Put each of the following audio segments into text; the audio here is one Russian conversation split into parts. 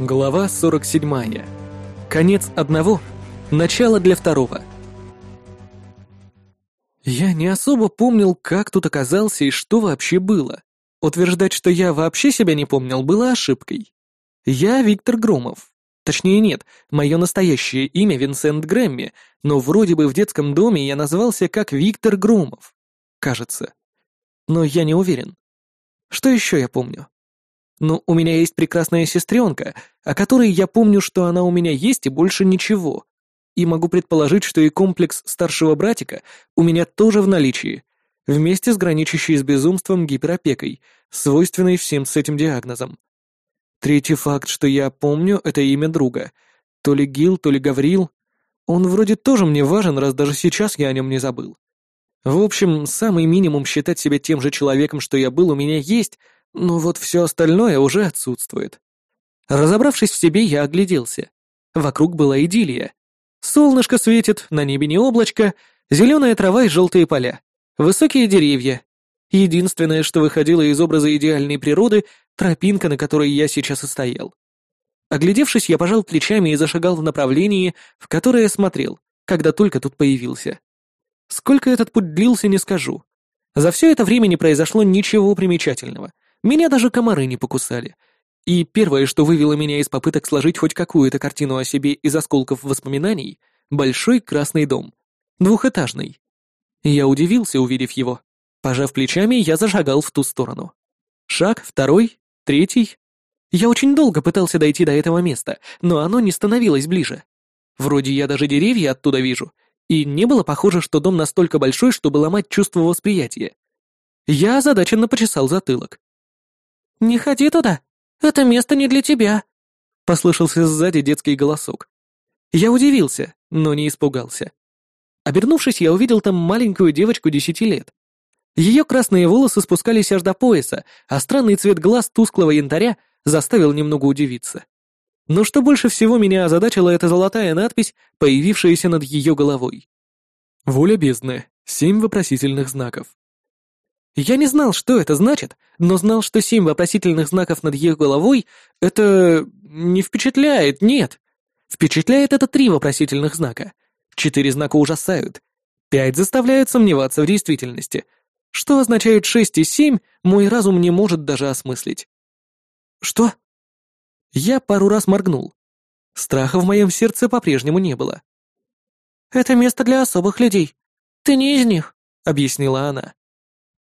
Глава 47. Конец одного, начало для второго. Я не особо помнил, как тут оказался и что вообще было. Утверждать, что я вообще себя не помнил, было ошибкой. Я Виктор Громов. Точнее нет, мое настоящее имя Винсент Грэмми, но вроде бы в детском доме я назывался как Виктор Громов. Кажется. Но я не уверен. Что еще я помню? Ну, у меня есть прекрасная сестренка, о которой я помню, что она у меня есть и больше ничего. И могу предположить, что и комплекс старшего братика у меня тоже в наличии, вместе с граничащей с безумством гиперопекой, свойственной всем с этим диагнозом. Третий факт, что я помню, это имя друга. То ли Гил, то ли Гаврил. Он вроде тоже мне важен, раз даже сейчас я о нем не забыл. В общем, самый минимум считать себя тем же человеком, что я был, у меня есть, но вот все остальное уже отсутствует. Разобравшись в себе, я огляделся. Вокруг была идиллия. Солнышко светит, на небе не облачко, зеленая трава и желтые поля, высокие деревья. Единственное, что выходило из образа идеальной природы, тропинка, на которой я сейчас и стоял. Оглядевшись, я пожал плечами и зашагал в направлении, в которое смотрел, когда только тут появился. Сколько этот путь длился, не скажу. За все это время не произошло ничего примечательного. Меня даже комары не покусали. И первое, что вывело меня из попыток сложить хоть какую-то картину о себе из осколков воспоминаний, большой красный дом. Двухэтажный. Я удивился, увидев его. Пожав плечами, я зашагал в ту сторону. Шаг, второй, третий. Я очень долго пытался дойти до этого места, но оно не становилось ближе. Вроде я даже деревья оттуда вижу, и не было похоже, что дом настолько большой, чтобы ломать чувство восприятия. Я озадаченно почесал затылок. «Не ходи туда, это место не для тебя», — послышался сзади детский голосок. Я удивился, но не испугался. Обернувшись, я увидел там маленькую девочку десяти лет. Ее красные волосы спускались аж до пояса, а странный цвет глаз тусклого янтаря заставил немного удивиться. Но что больше всего меня озадачило, это золотая надпись, появившаяся над ее головой. «Воля бездны. Семь вопросительных знаков». Я не знал, что это значит, но знал, что семь вопросительных знаков над ее головой — это... не впечатляет, нет. Впечатляет это три вопросительных знака. Четыре знака ужасают. Пять заставляют сомневаться в действительности. Что означает шесть и семь, мой разум не может даже осмыслить. Что? Я пару раз моргнул. Страха в моем сердце по-прежнему не было. «Это место для особых людей. Ты не из них», — объяснила она.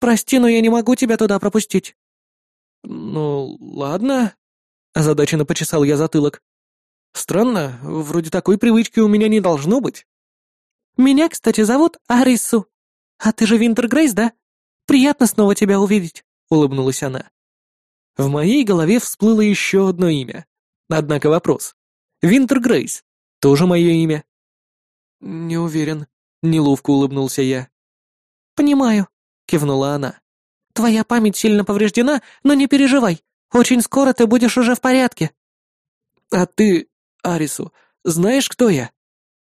«Прости, но я не могу тебя туда пропустить». «Ну, ладно», — озадаченно почесал я затылок. «Странно, вроде такой привычки у меня не должно быть». «Меня, кстати, зовут Арису. А ты же Винтер Грейс, да? Приятно снова тебя увидеть», — улыбнулась она. В моей голове всплыло еще одно имя. Однако вопрос. Винтер Грейс. Тоже мое имя? Не уверен. Неловко улыбнулся я. Понимаю, кивнула она. Твоя память сильно повреждена, но не переживай. Очень скоро ты будешь уже в порядке. А ты, Арису, знаешь, кто я?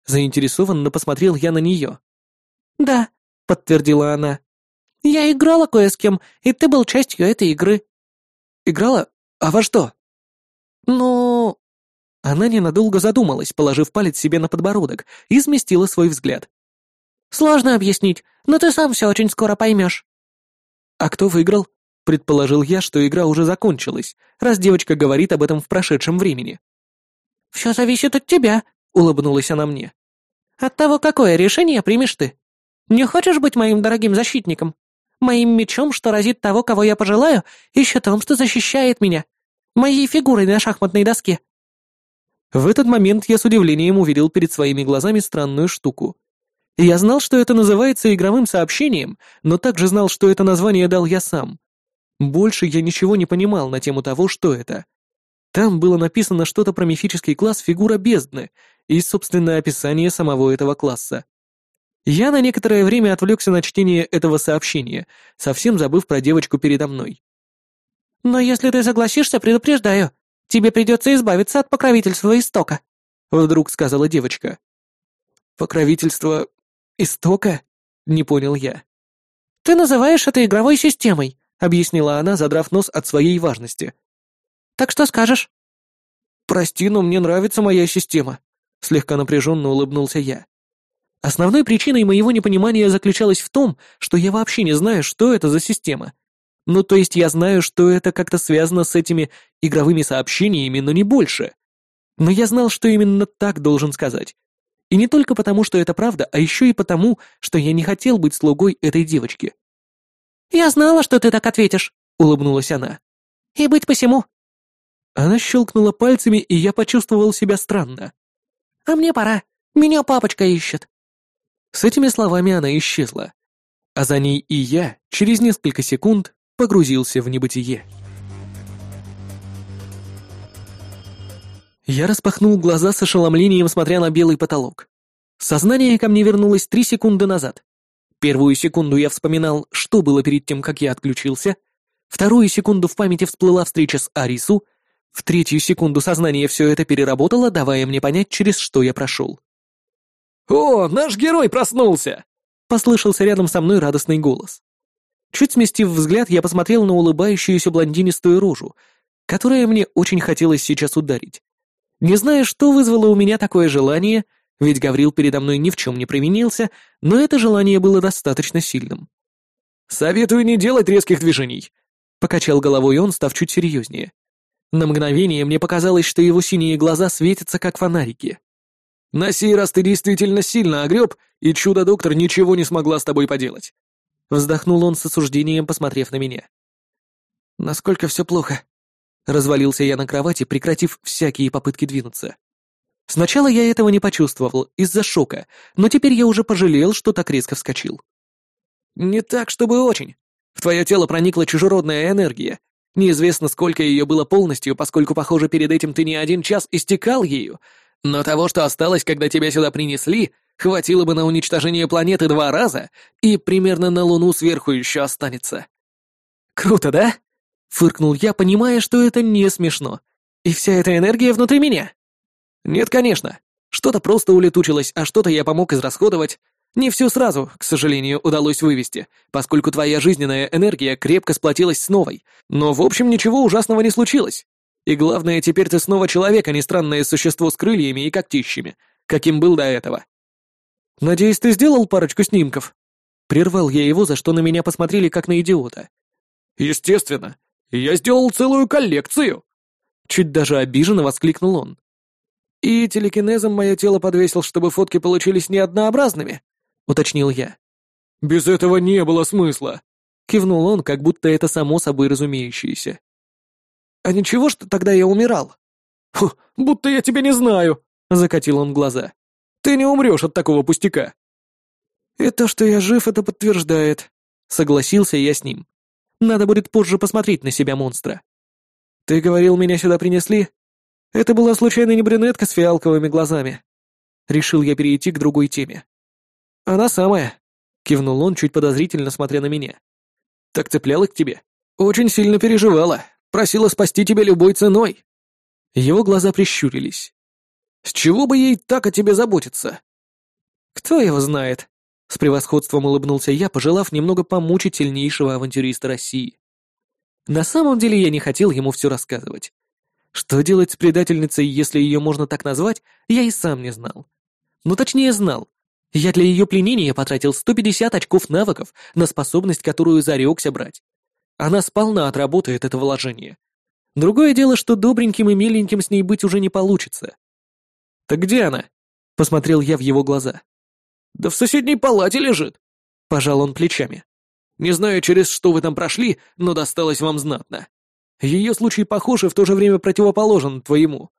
Заинтересованно посмотрел я на нее. Да, подтвердила она. Я играла кое с кем, и ты был частью этой игры. Играла? А во что?» «Ну...» Она ненадолго задумалась, положив палец себе на подбородок, и сместила свой взгляд. «Сложно объяснить, но ты сам все очень скоро поймешь». «А кто выиграл?» Предположил я, что игра уже закончилась, раз девочка говорит об этом в прошедшем времени. «Все зависит от тебя», — улыбнулась она мне. «От того, какое решение примешь ты. Не хочешь быть моим дорогим защитником?» Моим мечом, что разит того, кого я пожелаю, и щитом, что защищает меня. Моей фигурой на шахматной доске». В этот момент я с удивлением увидел перед своими глазами странную штуку. Я знал, что это называется игровым сообщением, но также знал, что это название дал я сам. Больше я ничего не понимал на тему того, что это. Там было написано что-то про мифический класс фигура бездны и собственное описание самого этого класса. Я на некоторое время отвлекся на чтение этого сообщения, совсем забыв про девочку передо мной. «Но если ты согласишься, предупреждаю, тебе придется избавиться от покровительства истока», — вдруг сказала девочка. «Покровительство истока?» — не понял я. «Ты называешь это игровой системой», — объяснила она, задрав нос от своей важности. «Так что скажешь?» «Прости, но мне нравится моя система», — слегка напряженно улыбнулся я. Основной причиной моего непонимания заключалась в том, что я вообще не знаю, что это за система. Ну, то есть я знаю, что это как-то связано с этими игровыми сообщениями, но не больше. Но я знал, что именно так должен сказать. И не только потому, что это правда, а еще и потому, что я не хотел быть слугой этой девочки. «Я знала, что ты так ответишь», — улыбнулась она. «И быть посему». Она щелкнула пальцами, и я почувствовал себя странно. «А мне пора. Меня папочка ищет». С этими словами она исчезла. А за ней и я через несколько секунд погрузился в небытие. Я распахнул глаза с ошеломлением, смотря на белый потолок. Сознание ко мне вернулось три секунды назад. Первую секунду я вспоминал, что было перед тем, как я отключился. Вторую секунду в памяти всплыла встреча с Арису. В третью секунду сознание все это переработало, давая мне понять, через что я прошел. «О, наш герой проснулся!» — послышался рядом со мной радостный голос. Чуть сместив взгляд, я посмотрел на улыбающуюся блондинистую рожу, которая мне очень хотелось сейчас ударить. Не знаю, что вызвало у меня такое желание, ведь Гаврил передо мной ни в чем не провинился, но это желание было достаточно сильным. «Советую не делать резких движений», — покачал головой он, став чуть серьезнее. На мгновение мне показалось, что его синие глаза светятся, как фонарики. На сей раз ты действительно сильно огреб, и чудо-доктор ничего не смогла с тобой поделать. Вздохнул он с осуждением, посмотрев на меня. Насколько все плохо. Развалился я на кровати, прекратив всякие попытки двинуться. Сначала я этого не почувствовал из-за шока, но теперь я уже пожалел, что так резко вскочил. Не так, чтобы очень. В твое тело проникла чужеродная энергия. Неизвестно, сколько ее было полностью, поскольку, похоже, перед этим ты не один час истекал ею, но того, что осталось, когда тебя сюда принесли, хватило бы на уничтожение планеты два раза, и примерно на Луну сверху еще останется. Круто, да? Фыркнул я, понимая, что это не смешно. И вся эта энергия внутри меня. Нет, конечно. Что-то просто улетучилось, а что-то я помог израсходовать. Не все сразу, к сожалению, удалось вывести, поскольку твоя жизненная энергия крепко сплотилась с новой. Но, в общем, ничего ужасного не случилось. И главное, теперь ты снова человек, а не странное существо с крыльями и когтищами, каким был до этого. Надеюсь, ты сделал парочку снимков? Прервал я его, за что на меня посмотрели как на идиота. Естественно. Я сделал целую коллекцию. Чуть даже обиженно воскликнул он. И телекинезом мое тело подвесил, чтобы фотки получились неоднообразными, уточнил я. Без этого не было смысла. Кивнул он, как будто это само собой разумеющееся. «А ничего, что тогда я умирал?» «Фу, будто я тебя не знаю», — закатил он глаза. «Ты не умрешь от такого пустяка». «И то, что я жив, это подтверждает», — согласился я с ним. «Надо будет позже посмотреть на себя монстра». «Ты говорил, меня сюда принесли?» «Это была случайно не брюнетка с фиалковыми глазами». Решил я перейти к другой теме. «Она самая», — кивнул он, чуть подозрительно смотря на меня. «Так цеплялась к тебе? Очень сильно переживала, Просила спасти тебя любой ценой». Его глаза прищурились. «С чего бы ей так о тебе заботиться?» «Кто его знает?» С превосходством улыбнулся я, пожелав немного помучить сильнейшего авантюриста России. На самом деле я не хотел ему все рассказывать. Что делать с предательницей, если ее можно так назвать, я и сам не знал. Ну, точнее, знал. Я для ее пленения потратил 150 очков навыков на способность, которую зарекся брать. Она сполна отработает это вложение. Другое дело, что добреньким и миленьким с ней быть уже не получится. «Так где она?» — посмотрел я в его глаза. «Да в соседней палате лежит», — пожал он плечами. «Не знаю, через что вы там прошли, но досталось вам знатно. Ее случай похож и в то же время противоположен твоему.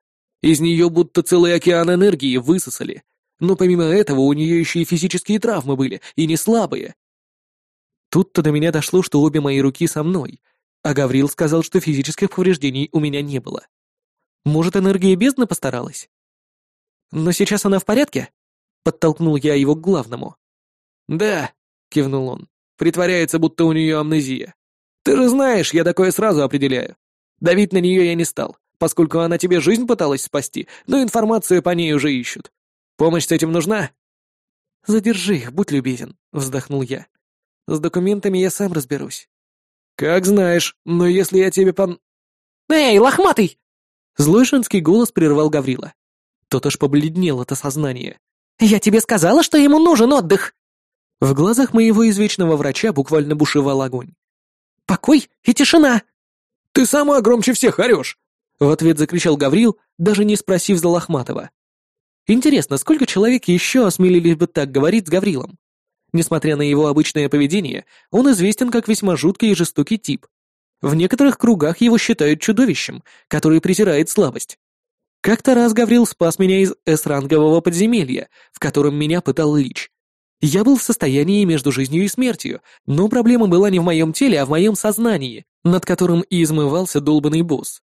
Из нее будто целый океан энергии высосали, но помимо этого у нее еще и физические травмы были, и не слабые. Тут-то до меня дошло, что обе мои руки со мной, а Гаврил сказал, что физических повреждений у меня не было. Может, энергия бездны постаралась? Но сейчас она в порядке? Подтолкнул я его к главному. Да, кивнул он. Притворяется, будто у нее амнезия. Ты же знаешь, я такое сразу определяю. Давить на нее я не стал, поскольку она тебе жизнь пыталась спасти, но информацию по ней уже ищут. Помощь с этим нужна? Задержи их, будь любезен, вздохнул я. С документами я сам разберусь. Как знаешь, но если я тебе пон... Эй, лохматый! Злой женский голос прервал Гаврила. Тот аж побледнел от осознания. «Я тебе сказала, что ему нужен отдых!» В глазах моего извечного врача буквально бушевал огонь. «Покой и тишина!» «Ты сама громче всех орешь!» В ответ закричал Гаврил, даже не спросив за Лохматова. Интересно, сколько человек еще осмелились бы так говорить с Гаврилом? Несмотря на его обычное поведение, он известен как весьма жуткий и жестокий тип. В некоторых кругах его считают чудовищем, который презирает слабость. Как-то раз Гаврил спас меня из С-рангового подземелья, в котором меня пытал Лич. Я был в состоянии между жизнью и смертью, но проблема была не в моем теле, а в моем сознании, над которым и измывался долбанный босс.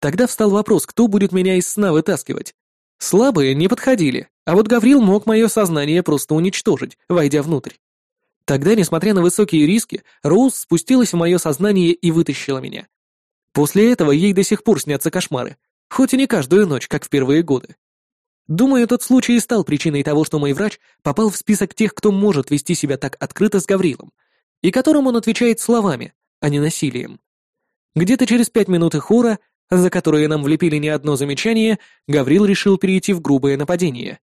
Тогда встал вопрос, кто будет меня из сна вытаскивать. Слабые не подходили, а вот Гаврил мог мое сознание просто уничтожить, войдя внутрь. Тогда, несмотря на высокие риски, Роуз спустилась в мое сознание и вытащила меня. После этого ей до сих пор снятся кошмары, хоть и не каждую ночь, как в первые годы. Думаю, тот случай и стал причиной того, что мой врач попал в список тех, кто может вести себя так открыто с Гаврилом, и которым он отвечает словами, а не насилием. Где-то через пять минут хора, за которые нам влепили не одно замечание, Гаврил решил перейти в грубое нападение.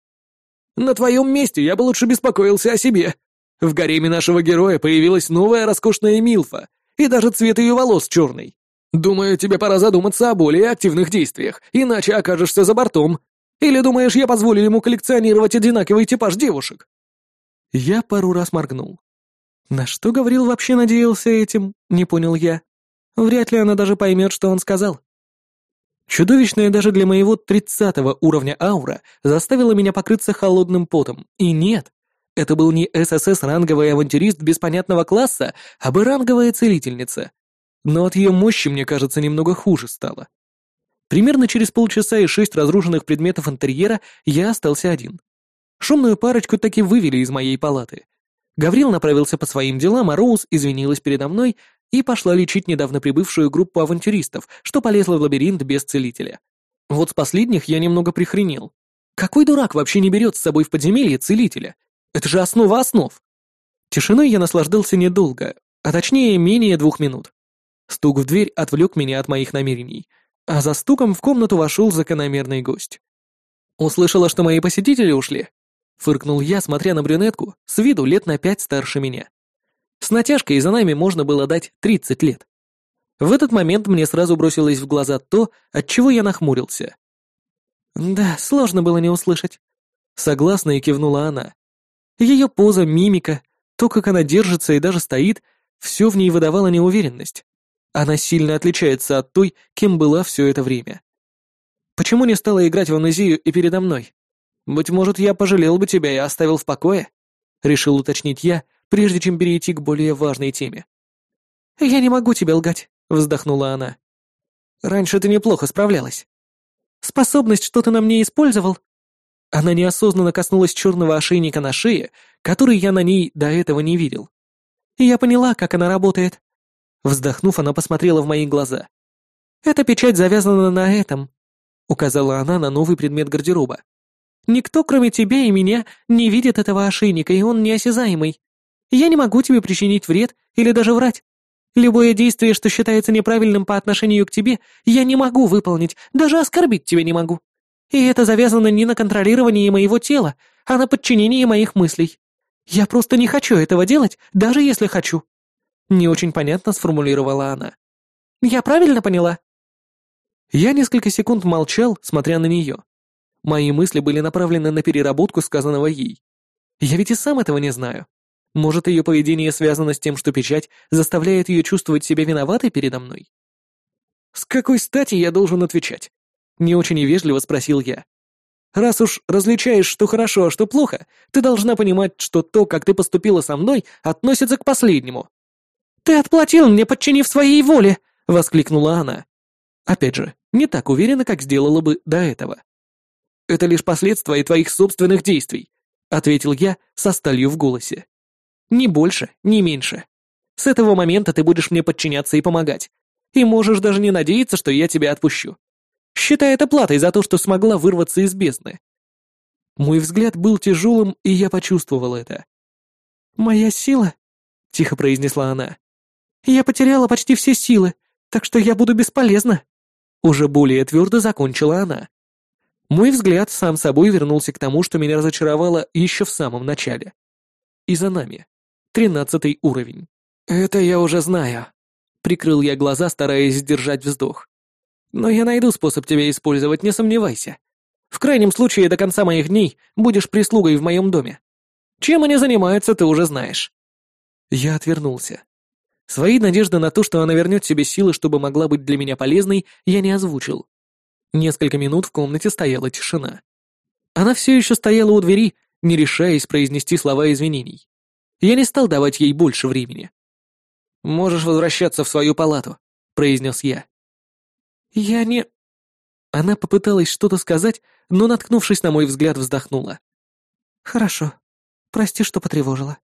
«На твоем месте я бы лучше беспокоился о себе. В гареме нашего героя появилась новая роскошная Милфа, и даже цвет ее волос черный. Думаю, тебе пора задуматься о более активных действиях, иначе окажешься за бортом. Или думаешь, я позволю ему коллекционировать одинаковый типаж девушек?» Я пару раз моргнул. На что Гаврил вообще надеялся этим, не понял я. Вряд ли она даже поймет, что он сказал. Чудовищная даже для моего тридцатого уровня аура заставила меня покрыться холодным потом. И нет, это был не ССС-ранговый авантюрист без понятного класса, а бы ранговая целительница. Но от ее мощи, мне кажется, немного хуже стало. Примерно через полчаса и шесть разрушенных предметов интерьера я остался один. Шумную парочку таки вывели из моей палаты. Гаврил направился по своим делам, а Роуз извинилась передо мной и пошла лечить недавно прибывшую группу авантюристов, что полезла в лабиринт без целителя. Вот с последних я немного прихренел. Какой дурак вообще не берет с собой в подземелье целителя? Это же основа основ. Тишиной я наслаждался недолго, а точнее менее двух минут. Стук в дверь отвлек меня от моих намерений, а за стуком в комнату вошел закономерный гость. Услышала, что мои посетители ушли. Фыркнул я, смотря на брюнетку, с виду лет на пять старше меня. С натяжкой за нами можно было дать 30 лет. В этот момент мне сразу бросилось в глаза то, от чего я нахмурился. «Да, сложно было не услышать», — согласно и кивнула она. Ее поза, мимика, то, как она держится и даже стоит, все в ней выдавало неуверенность. Она сильно отличается от той, кем была все это время. Почему не стала играть в амнезию и передо мной? Быть может, я пожалел бы тебя и оставил в покое? Решил уточнить я, прежде чем перейти к более важной теме. «Я не могу тебе лгать», — вздохнула она. «Раньше ты неплохо справлялась. Способность, что ты на мне использовал?» Она неосознанно коснулась черного ошейника на шее, который я на ней до этого не видел. «Я поняла, как она работает». Вздохнув, она посмотрела в мои глаза. «Эта печать завязана на этом», — указала она на новый предмет гардероба. «Никто, кроме тебя и меня, не видит этого ошейника, и он неосязаемый. Я не могу тебе причинить вред или даже врать. Любое действие, что считается неправильным по отношению к тебе, я не могу выполнить, даже оскорбить тебя не могу. И это завязано не на контролировании моего тела, а на подчинении моих мыслей. Я просто не хочу этого делать, даже если хочу». Не очень понятно сформулировала она. «Я правильно поняла?» Я несколько секунд молчал, смотря на нее. Мои мысли были направлены на переработку сказанного ей. Я ведь и сам этого не знаю. Может, ее поведение связано с тем, что печать заставляет ее чувствовать себя виноватой передо мной? «С какой стати я должен отвечать?» Не очень вежливо спросил я. «Раз уж различаешь, что хорошо, а что плохо, ты должна понимать, что то, как ты поступила со мной, относится к последнему». «Ты отплатил мне, подчинив своей воле!» — воскликнула она. Опять же, не так уверенно, как сделала бы до этого. «Это лишь последствия твоих собственных действий», — ответил я со сталью в голосе. Ни больше, ни меньше. С этого момента ты будешь мне подчиняться и помогать. И можешь даже не надеяться, что я тебя отпущу. Считай это платой за то, что смогла вырваться из бездны. Мой взгляд был тяжелым, и я почувствовал это. «Моя сила?» — тихо произнесла она. «Я потеряла почти все силы, так что я буду бесполезна». Уже более твердо закончила она. Мой взгляд сам собой вернулся к тому, что меня разочаровало еще в самом начале. И за нами. Тринадцатый уровень. «Это я уже знаю», — прикрыл я глаза, стараясь сдержать вздох. «Но я найду способ тебя использовать, не сомневайся. В крайнем случае, до конца моих дней будешь прислугой в моем доме. Чем они занимаются, ты уже знаешь». Я отвернулся. Свои надежды на то, что она вернет себе силы, чтобы могла быть для меня полезной, я не озвучил. Несколько минут в комнате стояла тишина. Она все еще стояла у двери, не решаясь произнести слова извинений. Я не стал давать ей больше времени. «Можешь возвращаться в свою палату», — произнес я. «Я не...» Она попыталась что-то сказать, но, наткнувшись на мой взгляд, вздохнула. «Хорошо. Прости, что потревожила».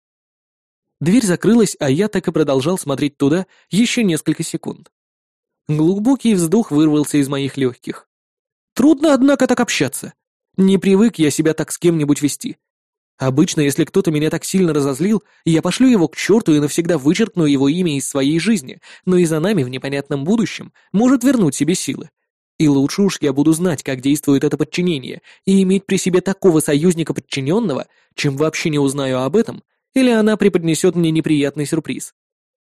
Дверь закрылась, а я так и продолжал смотреть туда еще несколько секунд. Глубокий вздох вырвался из моих легких. Трудно, однако, так общаться. Не привык я себя так с кем-нибудь вести. Обычно, если кто-то меня так сильно разозлил, я пошлю его к черту и навсегда вычеркну его имя из своей жизни, но и за нами в непонятном будущем может вернуть себе силы. И лучше уж я буду знать, как действует это подчинение, и иметь при себе такого союзника подчиненного, чем вообще не узнаю об этом, или она преподнесет мне неприятный сюрприз.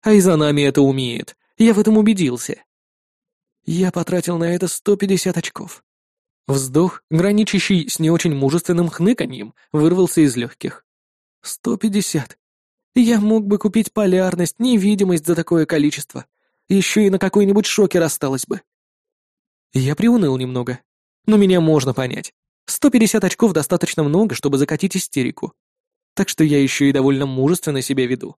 А и за нами это умеет, я в этом убедился. Я потратил на это 150 очков. Вздох, граничащий с не очень мужественным хныканьем, вырвался из легких. «Сто пятьдесят. Я мог бы купить полярность, невидимость за такое количество. Еще и на какой-нибудь шокер осталось бы». Я приуныл немного. Но меня можно понять. Сто пятьдесят очков достаточно много, чтобы закатить истерику. Так что я еще и довольно мужественно себя веду.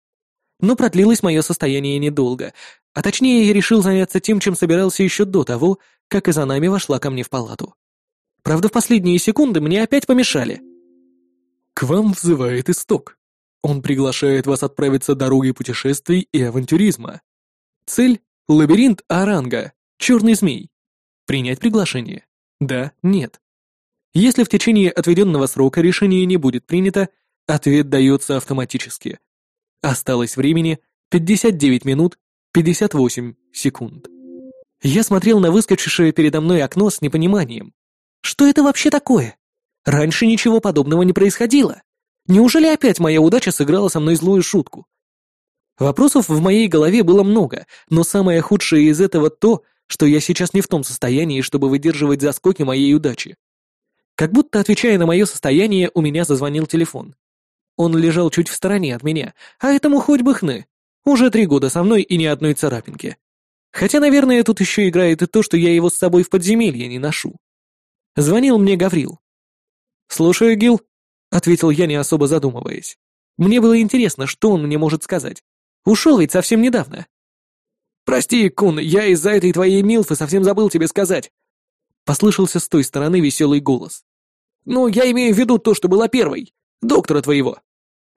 Но продлилось мое состояние недолго, а точнее я решил заняться тем, чем собирался еще до того, как и за нами вошла ко мне в палату. Правда, в последние секунды мне опять помешали. «К вам взывает исток. Он приглашает вас отправиться дорогой путешествий и авантюризма. Цель — лабиринт Аранга, черный змей. Принять приглашение? Да, нет. Если в течение отведенного срока решение не будет принято, ответ дается автоматически. Осталось времени 59 минут 58 секунд. Я смотрел на выскочившее передо мной окно с непониманием. Что это вообще такое? Раньше ничего подобного не происходило. Неужели опять моя удача сыграла со мной злую шутку? Вопросов в моей голове было много, но самое худшее из этого то, что я сейчас не в том состоянии, чтобы выдерживать заскоки моей удачи. Как будто, отвечая на мое состояние, у меня зазвонил телефон. Он лежал чуть в стороне от меня, а этому хоть бы хны. Уже три года со мной и ни одной царапинки. Хотя, наверное, тут еще играет и то, что я его с собой в подземелье не ношу. Звонил мне Гаврил. «Слушаю, Гил», — ответил я, не особо задумываясь. Мне было интересно, что он мне может сказать. Ушел ведь совсем недавно. «Прости, Кун, я из-за этой твоей Милфы совсем забыл тебе сказать». Послышался с той стороны веселый голос. «Ну, я имею в виду то, что была первой. Доктора твоего».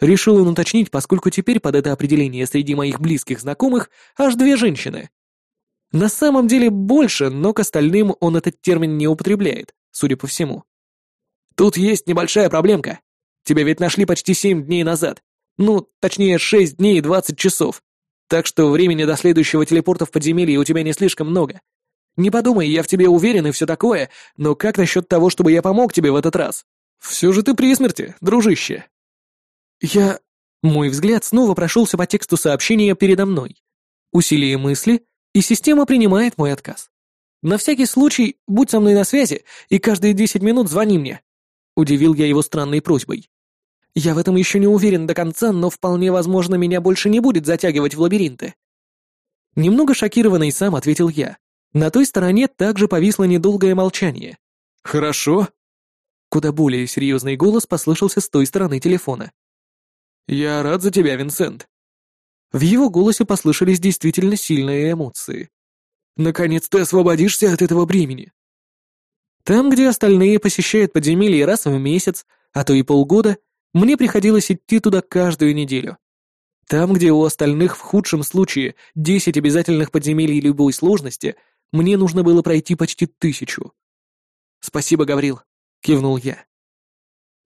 Решил он уточнить, поскольку теперь под это определение среди моих близких знакомых аж две женщины. На самом деле больше, но к остальным он этот термин не употребляет судя по всему. Тут есть небольшая проблемка. Тебя ведь нашли почти семь дней назад. Ну, точнее, шесть дней и двадцать часов. Так что времени до следующего телепорта в подземелье у тебя не слишком много. Не подумай, я в тебе уверен и все такое, но как насчет того, чтобы я помог тебе в этот раз? Все же ты при смерти, дружище. Я... Мой взгляд снова прошелся по тексту сообщения передо мной. Усилие мысли, и система принимает мой отказ. На всякий случай, будь со мной на связи и каждые десять минут звони мне. Удивил я его странной просьбой. Я в этом еще не уверен до конца, но вполне возможно, меня больше не будет затягивать в лабиринты. Немного шокированный сам ответил я. На той стороне также повисло недолгое молчание. «Хорошо». Куда более серьезный голос послышался с той стороны телефона. «Я рад за тебя, Винсент». В его голосе послышались действительно сильные эмоции. Наконец ты освободишься от этого бремени. Там, где остальные посещают подземелье раз в месяц, а то и полгода, мне приходилось идти туда каждую неделю. Там, где у остальных в худшем случае 10 обязательных подземелий любой сложности, мне нужно было пройти почти тысячу. «Спасибо, Гаврил», — кивнул я.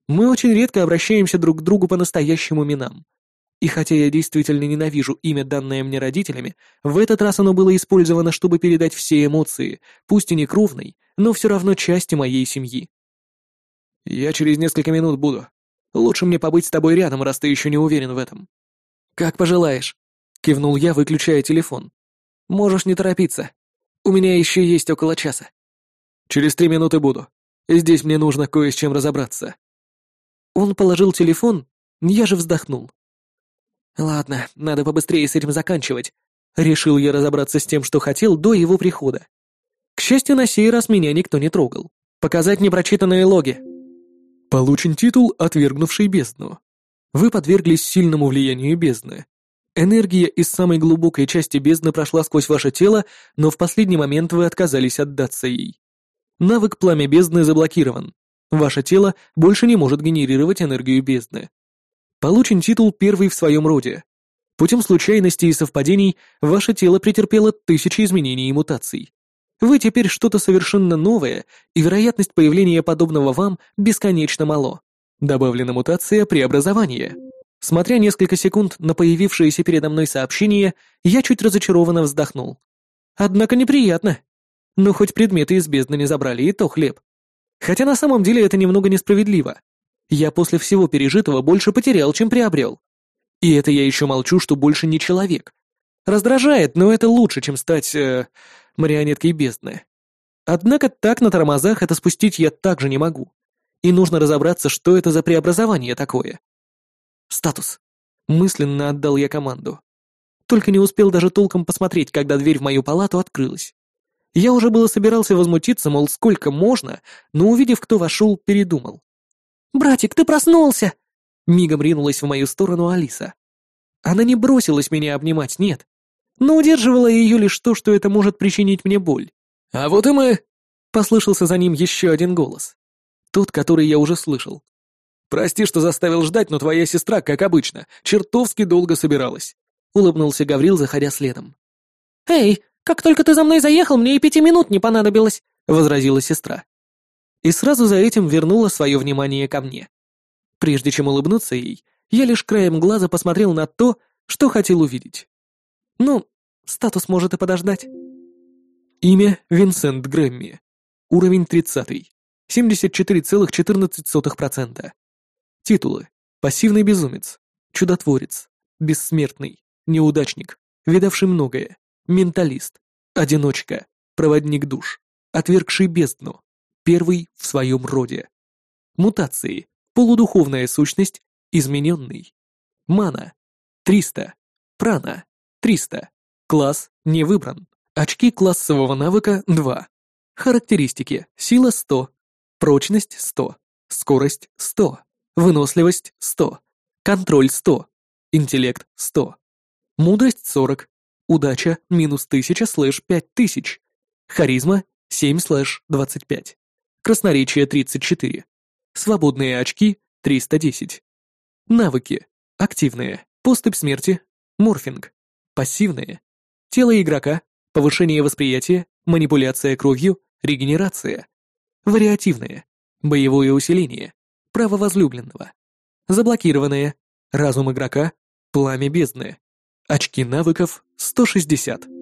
Мы очень редко обращаемся друг к другу по настоящим именам. И хотя я действительно ненавижу имя, данное мне родителями, в этот раз оно было использовано, чтобы передать все эмоции, пусть и не кровной, но все равно части моей семьи. «Я через несколько минут буду. Лучше мне побыть с тобой рядом, раз ты еще не уверен в этом». «Как пожелаешь», — кивнул я, выключая телефон. «Можешь не торопиться. У меня еще есть около часа». «Через три минуты буду. Здесь мне нужно кое с чем разобраться». Он положил телефон, я же вздохнул. Ладно, надо побыстрее с этим заканчивать. Решил я разобраться с тем, что хотел до его прихода. К счастью, на сей раз меня никто не трогал. Показать непрочитанные логи. Получен титул «Отвергнувший бездну». Вы подверглись сильному влиянию бездны. Энергия из самой глубокой части бездны прошла сквозь ваше тело, но в последний момент вы отказались отдаться ей. Навык пламя бездны заблокирован. Ваше тело больше не может генерировать энергию бездны. Получен титул первый в своем роде. Путем случайностей и совпадений ваше тело претерпело тысячи изменений и мутаций. Вы теперь что-то совершенно новое, и вероятность появления подобного вам бесконечно мало. Добавлена мутация преобразования. Смотря несколько секунд на появившееся передо мной сообщение, я чуть разочарованно вздохнул. Однако неприятно. Но хоть предметы из бездны не забрали, и то хлеб. Хотя на самом деле это немного несправедливо. Я после всего пережитого больше потерял, чем приобрел. И это я еще молчу, что больше не человек. Раздражает, но это лучше, чем стать... Э, марионеткой бездны. Однако так на тормозах это спустить я также не могу. И нужно разобраться, что это за преобразование такое. Статус. Мысленно отдал я команду. Только не успел даже толком посмотреть, когда дверь в мою палату открылась. Я уже было собирался возмутиться, мол, сколько можно, но увидев, кто вошел, передумал. «Братик, ты проснулся!» Мигом ринулась в мою сторону Алиса. Она не бросилась меня обнимать, нет. Но удерживала ее лишь то, что это может причинить мне боль. «А вот и мы!» Послышался за ним еще один голос. Тот, который я уже слышал. «Прости, что заставил ждать, но твоя сестра, как обычно, чертовски долго собиралась», — улыбнулся Гаврил, заходя следом. «Эй, как только ты за мной заехал, мне и пяти минут не понадобилось», — возразила сестра и сразу за этим вернула свое внимание ко мне. Прежде чем улыбнуться ей, я лишь краем глаза посмотрел на то, что хотел увидеть. Ну, статус может и подождать. Имя Винсент Грэмми. Уровень 30. 74,14%. Титулы. Пассивный безумец. Чудотворец. Бессмертный. Неудачник. Видавший многое. Менталист. Одиночка. Проводник душ. Отвергший бездну первый в своем роде. Мутации. Полудуховная сущность. Измененный. Мана. 300. Прана. 300. Класс не выбран. Очки классового навыка 2. Характеристики. Сила 100. Прочность 100. Скорость 100. Выносливость 100. Контроль 100. Интеллект 100. Мудрость 40. Удача минус 1000 слэш 5000. Харизма 7 слэш 25. Красноречие 34. Свободные очки 310. Навыки. Активные. Поступь смерти. Морфинг. Пассивные. Тело игрока. Повышение восприятия. Манипуляция кровью. Регенерация. Вариативные. Боевое усиление. Право возлюбленного. Заблокированные. Разум игрока. Пламя бездны. Очки навыков 160.